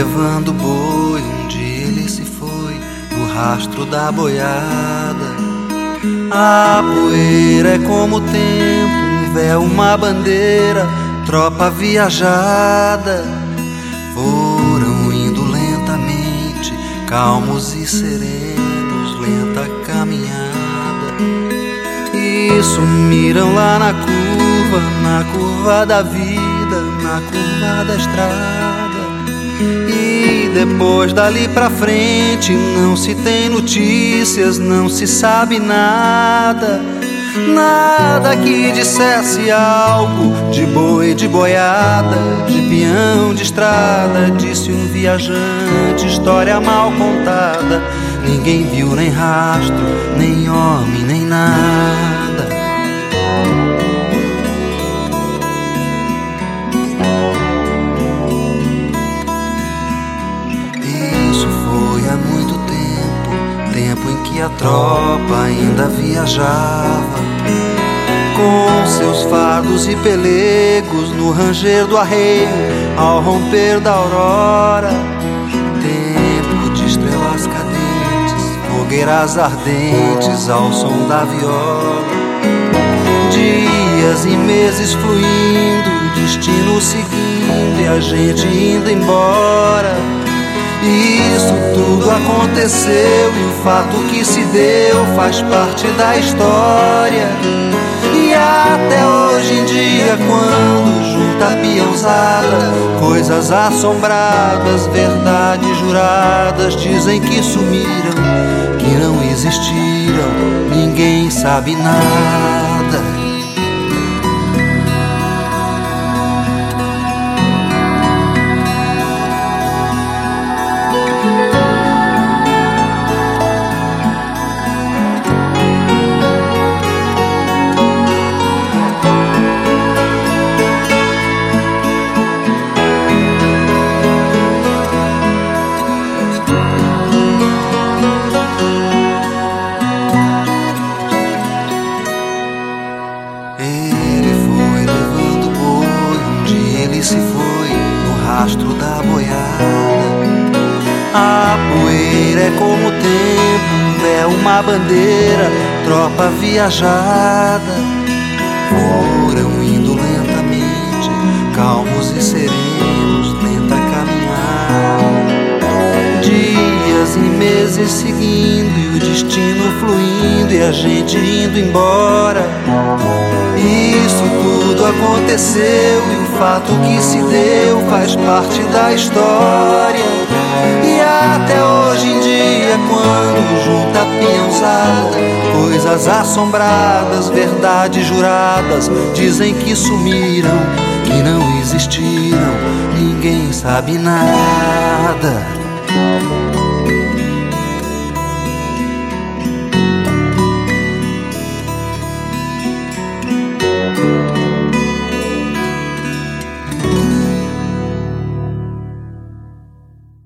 levando boi, um dia ele se foi no rastro da boiada. A poeira é como o tempo, um véu, uma bandeira, tropa viajada. Foram indo lentamente, calmos e serenos, lenta caminhada. E sumiram lá na curva, na curva da vida, na curva da estrada. E depois dali pra frente não se tem notícias, não se sabe nada. Nada que dissesse algo de boi, de boiada, de peão, de estrada. Disse um viajante, história mal contada. Ninguém viu nem rastro, nem homem, nem nada. A tropa ainda viajava. Com seus fardos e pelegos no ranger do arreio, ao romper da aurora. Tempo de estrelas cadentes, fogueiras ardentes ao som da viola. Dias e meses fluindo, destino seguindo e a gente indo embora. Isso tudo aconteceu e o fato que se deu faz parte da história. E até hoje em dia, quando junta a peãozada, coisas assombradas, verdades juradas, dizem que sumiram, que não existiram, ninguém sabe nada. Se foi no rastro da boiada. A poeira é como o tempo, véu, uma bandeira, tropa viajada. Foram indo lentamente, calmos e serenos, lenta caminhada. Dias e meses seguindo e o destino fluindo e a gente indo embora. Isso tudo aconteceu e o fato que se deu faz parte da história. E até hoje em dia, quando junta a peãozada, coisas assombradas, verdades juradas, dizem que sumiram, que não existiram, ninguém sabe nada.